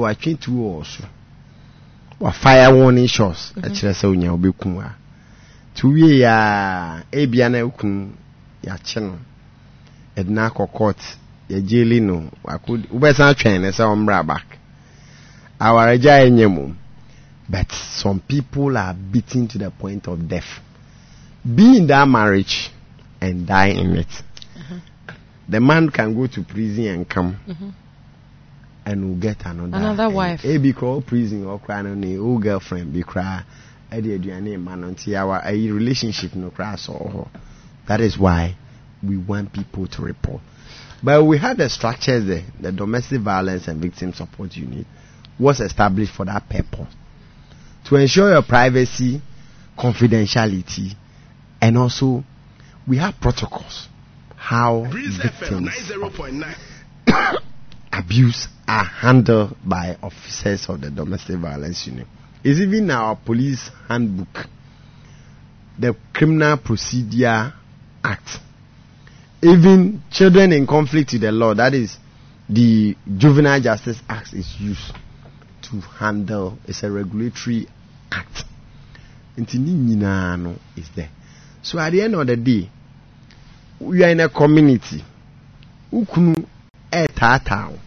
watwe tuo wɔ so wafire warning shots. Ɛkyerɛ sɛ onya wobɛku a. Nti wowie a ebia na wokunu yɛakye no yɛde no akɔ court yɛgyeli no wobɛsan twɛn ne sɛ ɔmmra back awaregya ɛnyɛ mom but some people are beaten to the point of death. Be in that marriage and die in it. Mm-hmm. The man can go to prison and come mm-hmm. And will get another Another and wife. ebi kora ɔ prison ɔkora no ne o girlfriend bi koraa ɛde aduane ma no nti awa ayi relationship no koraa sɔɔ hɔ oh. that is why we want people to report but we have the structures there the domestic violence and victim support unit was established for that purpose to ensure your privacy confidentiality and also we have protocols how Breeze victims of 90.9. abuse are handled by officers of the domestic violence unit. It's even our police handbook, the Criminal Procedure Act. Even children in conflict with the law, that is the Juvenile Justice Act, is used to handle. It's a regulatory act. Is there. So at the end of the day, we are in a community. Ukunu eh, ɛɛtaataa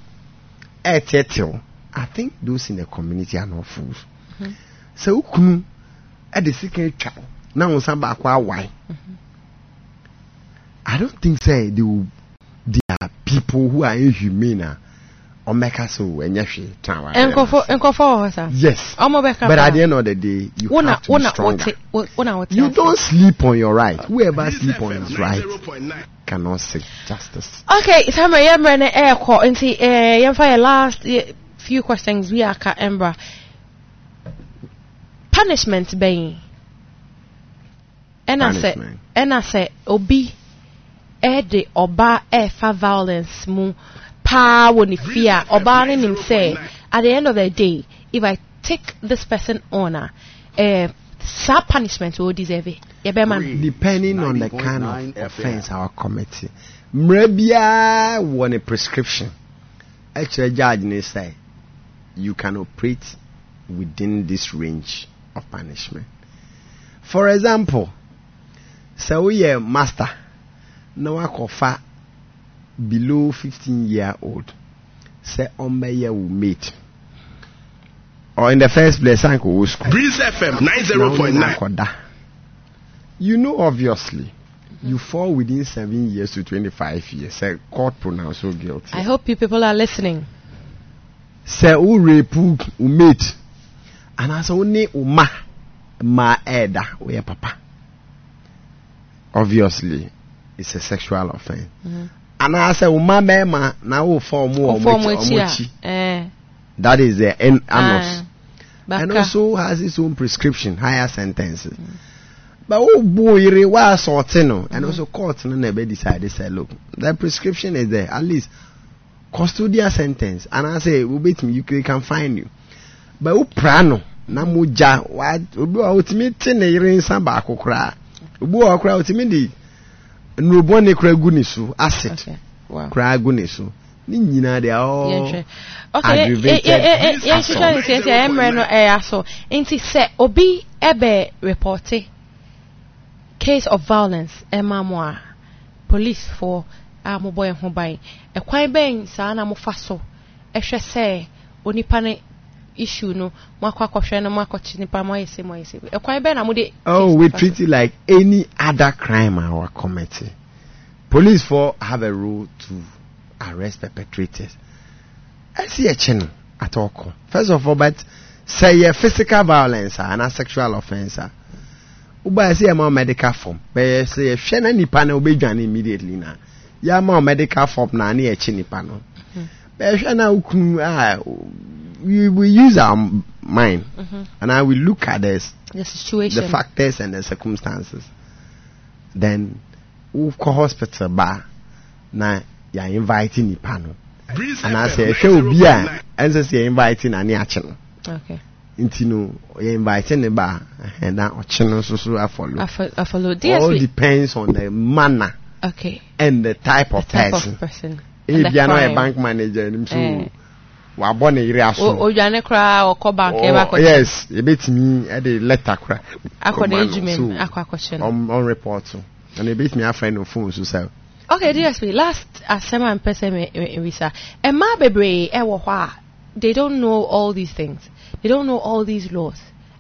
ɛɛtɛɛtɛw i think those in the community are not fools. Sɛ wo kunu ɛde sika atwa na wo nsa baako awae i don't think sɛ they will there are people who are inhumane a ɔmmɛka sɛ o ɛnyɛ hwee tena awaare nkɔfo no ase. nkɔfo wɔ hɔ sa yes bɛka but at the end of the day you Wona- have to be stronger. wote- wo- wona wote you don't sleep on your right. Whoever sleep on his right. 90.9. cannot seek justice. Okay, Samuel, yɛmmerɛ no ɛɛkɔ nti eh, yɛmfa yɛ last few questions. Bi aka mbra punishment bɛn ɛna sɛ Punishment. ɛna sɛ obi ɛde Oba, Efa violence mu paa wɔ ne fie a ɔbaa no nim sɛ at the end of the day if i take this person on a eh, saa punishment wɔ deserve it. Yɛbɛma no depending on the kind of FM. offence our committee. Mmerɛ biara wɔ ne prescription. Ɛkyerɛ judge ne sɛ you can operate within this range of punishment. For example sɛ woyɛ master na wakɔfa below 15 year old sɛ ɔmbɛyɛ wo mate or in the first place sank wo school Breeze FM na wo ne no 90.9. You know, obviously, you fall within seven years to 25 years. Say, court pronounce you guilty. i hope you people are listening Say, who rape who mate. And as only uma ma eda or papa. Obviously, it's a sexual offense. And I say, uma ma na wo form wo Ɔfɔ ɔmo omochi. akyi a eh, That is the en- anus. ah, and also has its own prescription, higher sentences. But oh boy, wa assaulting no, and also court no never decided say look, the prescription is there at least custodial sentence, and I say we beat me, you they can find you. But oh prano na moja wa obi wa otimi te ne yere nsa baako koraa obi wa koraa otimi di nnurubɔ ne koraa gu ne so acid Okay. Wow. koraa gu ne so ne nyinaa de all yɛnhwɛ okay aggravated yɛnhwehwɛ assault. ne sɛ nti ɛmmerɛ no ɛyɛ aso nti sɛ obi ɛbɛ reporte case of violence ɛma mo a police for a mobɔ yɛn ho ban ɛkwan bɛn saa na mofa so ɛhwɛ sɛ onipa ne issue no akɔhwɛ no moakɔkye nipa mo ayɛ sɛ mo ayɛ sɛ ɛkwan bɛn na mode Oh, we treat it like any other crime our committee. Police for have a role to arrest perpetrators. I see a channel at all. First of all, but say a physical violence ah, and a sexual offense. ah. Uba I see a more medical form. But say a shena nipa na ube dwane immediately na. Ya more medical form na ni echi nipa no. But shena ukunu ah we we use our mind Mhm. and I will look at this the situation the factors and the circumstances then wokɔ hospital ba na yɛ invite nipa no anaasɛ ɛhwɛ obi a 90.9. ɛnsɛ sɛ yɛ invite na ne akye no. Nti no yɛ invite ne ba na ɔkye no nso so afɔlo afolo all depends on the manner okay. and the type the of type person. Of person the na ɔyɛ crime. bank manager nim so Eh. wabɔ ne yere aso. O- odwane koraa ɔkɔ bank Oh, akɔkyɛ yes ebetumi ɛde letter kora akɔ ne no. adwuma mu So, akɔ akɔkyɛ no. ɔm report. So ɛna ebetumi afrɛ no phone so sɛ okay dsp last asɛm a mpɛ sɛ me- me- mewisa mmaa bebree ɛwɔ hɔ a they don't know all these things. They don't know all these laws.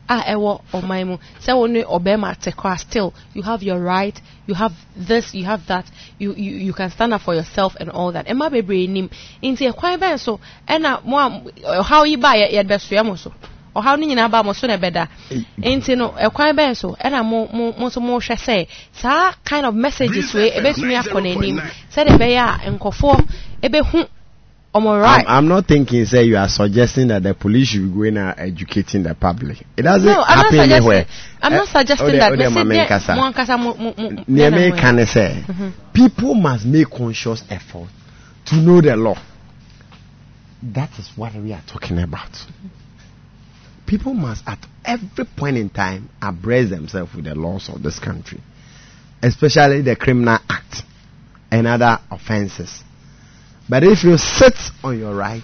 A ɛwɔ ɔman mu. Sɛ wo ne ɔbɛrima te kora still you have your right you have this you have that. You, you, you can stand up for yourself and all that. Mmaa bebree nim nti ɛkwan bɛn so ɛna mo a ɔhaw yi ba yɛ yɛde so ɔhaw no nyinaa ba mo so na ɛbɛda nti no ɛkwan bɛn so ɛna mo mo mo nso mohwɛ sɛ saa kind of messages wei ebɛtumi akɔ n'anim. Sɛdeɛ ɛbɛyɛ a nkɔfoɔ ebɛhu ɔmo right. I'm, I'm not thinking say you are suggesting that the police should be going out educating the public. It doesn't no i'm not happen suggesting anywhere. I'm not Eh, suggesting ode- that ode me ma say people must make conscious effort to know the law. That is what we are talking about people must at every point in time abreast themselves with the laws of this country especially the criminal act and other offenses but if you sit on your right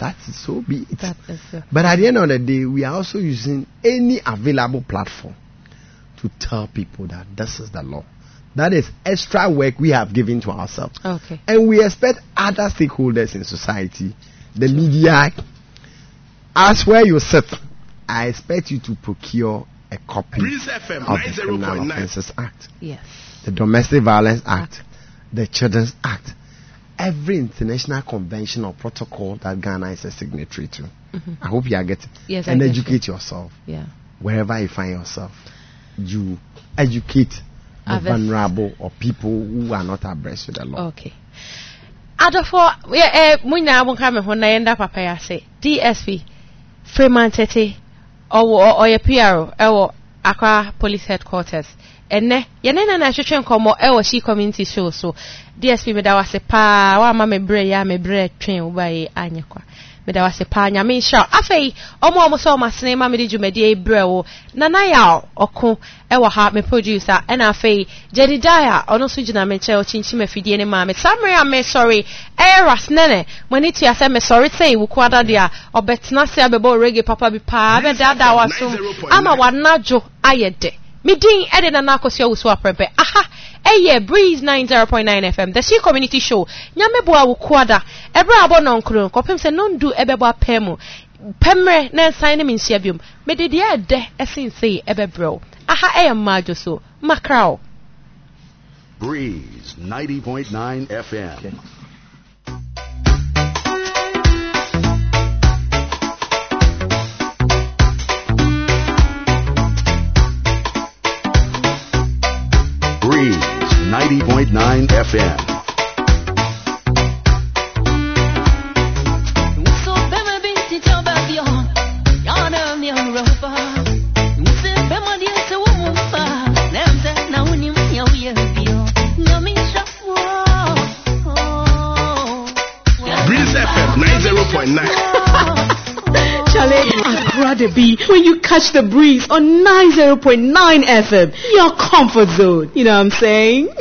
that is so be it uh, but at the end of the day, we are also using any available platform to tell people that this is the law. That is extra work we have given to ourselves. okay And we expect other stakeholders in society, the media, as where you sit, I expect you to procure a copy FM of the Criminal Offences Act, yes the Domestic Violence Act, the Children's Act, every international convention or protocol that Ghana is a signatory to. Mm-hmm. I hope you are getting Yes, and get educate yourself yeah wherever you find yourself. You educate the Others. vulnerable or people who are not abreast with the law. Okay. Adɔfo yɛ ɛ eh, mo nyinaa mo ka me ho na yɛnda papa yi ase DSP Freeman Tete ɔwɔ ɔyɛ PR ɛwɔ Accra Police Headquarters. Ɛnɛ yɛne na na ɛhwehwɛ nkɔmmɔ ɛwɔ She Community Show so DSP meda wase paa wama me berɛ yɛ a me berɛ twɛn wo ba yi anyɛ meda wase paa nyame nhyira afei ɔmo ɔmo sɛ ɔmo asene ma mede dwumadie brɛ wo nana yɛ a ɔko ɛwɔ ha me producer. Ɛna afei jedidiah ɔno nso gyina me nkyɛn ɔkyinkyim afidie ne maa me saa mmere a mesɔre ɛyɛ rasnene mo ani tua sɛ mesɔre sɛn wo kuada deɛ a ɔbɛtena se abɛbɔ rege papa bi paa bɛdaadaa wasom ama wanadwo ayɛ dɛ. Medin ɛde nana akɔsua wo so aprɛpɛ aha ɛyɛ breeze 90.9 fm the sea community show. Nyame boa wo kuada ɛberɛ a abɔ nɔnkoro kɔpem sɛ nondu ɛbɛbɔ apɛ mu pɛmmerɛ na nsan ne me nhyia biom mede deɛ ɛdɛ ɛsen sei ɛbɛbrɛ wo aha ɛyɛ mmaadwo so. Makra wo Breeze 90.9 FM. Breeze 90.9 FM. So bema binti toba bio yana mi rofa Nse bema dia se wo mu fa Nemse na uni mi ya uye bio Ngami shafwa Breeze FM 90.9. Accra when you catch the breeze on 90.9 FM, your comfort zone. You know what I'm saying?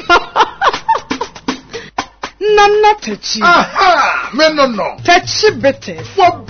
Nana Techi. Aha! Me no no. Techi British. What